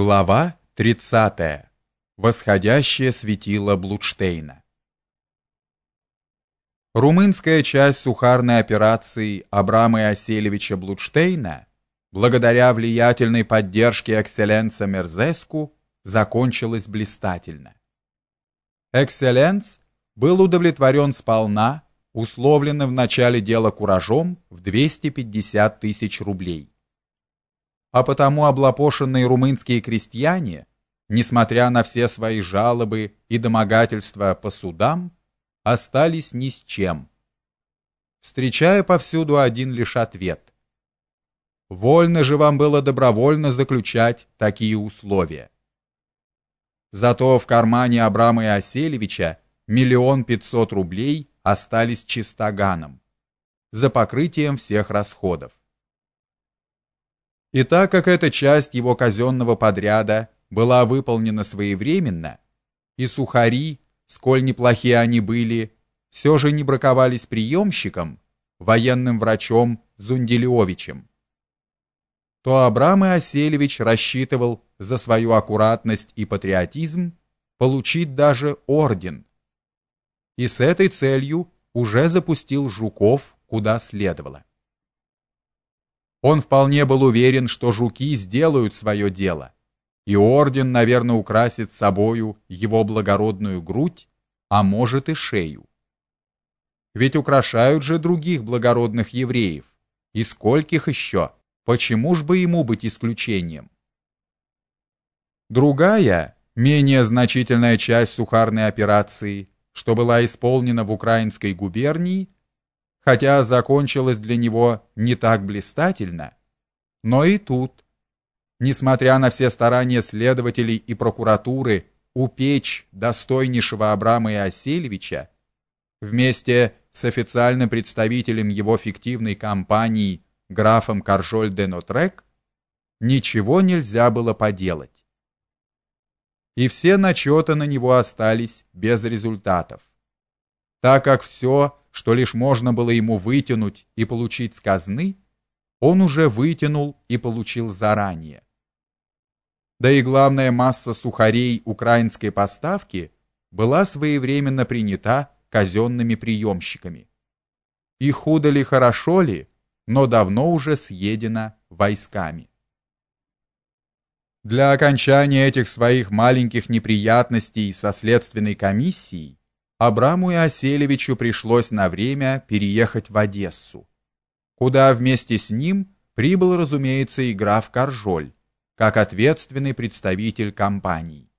Глава 30. Восходящее светило Блудштейна. Румынская часть сухарной операции Абрама Иоселевича Блудштейна, благодаря влиятельной поддержке экселленса Мерзеску, закончилась блистательно. Экселленс был удовлетворен сполна, условленно в начале дела куражом в 250 тысяч рублей а потому облапошенные румынские крестьяне, несмотря на все свои жалобы и домогательства по судам, остались ни с чем, встречая повсюду один лишь ответ. Вольно же вам было добровольно заключать такие условия. Зато в кармане Абрама Иоселевича миллион пятьсот рублей остались чистоганом за покрытием всех расходов. И так как эта часть его казенного подряда была выполнена своевременно, и сухари, сколь неплохие они были, все же не браковались приемщиком, военным врачом Зунделевичем, то Абрам Иоселевич рассчитывал за свою аккуратность и патриотизм получить даже орден. И с этой целью уже запустил Жуков куда следовало. Он вполне был уверен, что жуки сделают свое дело, и орден, наверное, украсит собою его благородную грудь, а может и шею. Ведь украшают же других благородных евреев, и скольких еще, почему ж бы ему быть исключением? Другая, менее значительная часть сухарной операции, что была исполнена в украинской губернии, хотя закончилась для него не так блистательно, но и тут, несмотря на все старания следователей и прокуратуры упечь достойнейшего Абрама Иоселевича, вместе с официальным представителем его фиктивной компании графом Каржоль де Нотрек, ничего нельзя было поделать. И все начеты на него остались без результатов. Так как все что лишь можно было ему вытянуть и получить с казны, он уже вытянул и получил заранее. Да и главная масса сухарей украинской поставки была своевременно принята казенными приемщиками. И худо ли, хорошо ли, но давно уже съедена войсками. Для окончания этих своих маленьких неприятностей со следственной комиссией Абраму Иоселевичу пришлось на время переехать в Одессу, куда вместе с ним прибыл, разумеется, и граф Каржоль, как ответственный представитель компании.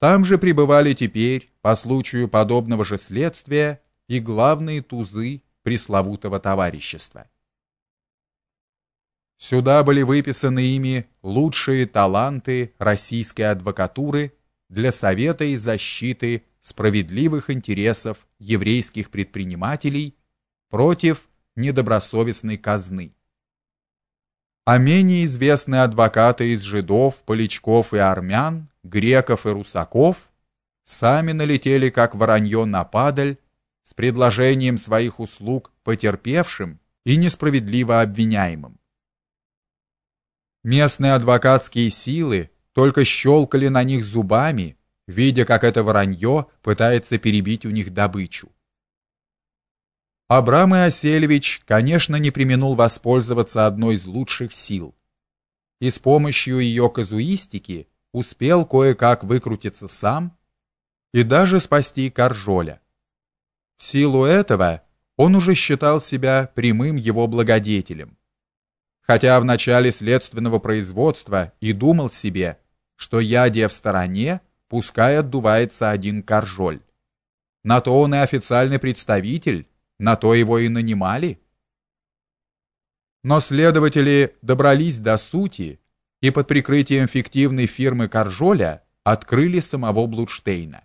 Там же пребывали теперь, по случаю подобного же следствия, и главные тузы пресловутого товарищества. Сюда были выписаны ими лучшие таланты российской адвокатуры для совета и защиты справедливых интересов еврейских предпринимателей против недобросовестной казны. А менее известные адвокаты из жидов, полячков и армян, греков и русаков сами налетели как воронье на падаль с предложением своих услуг потерпевшим и несправедливо обвиняемым. Местные адвокатские силы только щелкали на них зубами видя, как это воронье пытается перебить у них добычу. Абрам Иоселевич, конечно, не преминул воспользоваться одной из лучших сил. И с помощью ее казуистики успел кое-как выкрутиться сам и даже спасти Каржоля. В силу этого он уже считал себя прямым его благодетелем. Хотя в начале следственного производства и думал себе, что ядия в стороне, пускай отдувается один Каржоль. На то он и официальный представитель, на то его и нанимали. Но следователи добрались до сути и под прикрытием фиктивной фирмы Каржоля открыли самого Блудштейна.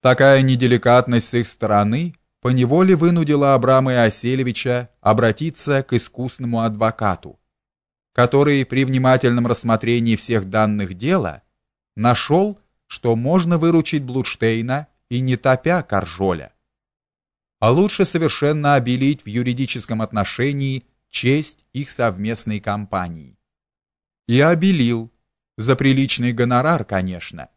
Такая неделикатность с их стороны поневоле вынудила Абрама Иоселевича обратиться к искусному адвокату, который при внимательном рассмотрении всех данных дела нашел, что можно выручить Блудштейна и не топя Каржоля. А лучше совершенно обелить в юридическом отношении честь их совместной компании. и обелил, за приличный гонорар, конечно.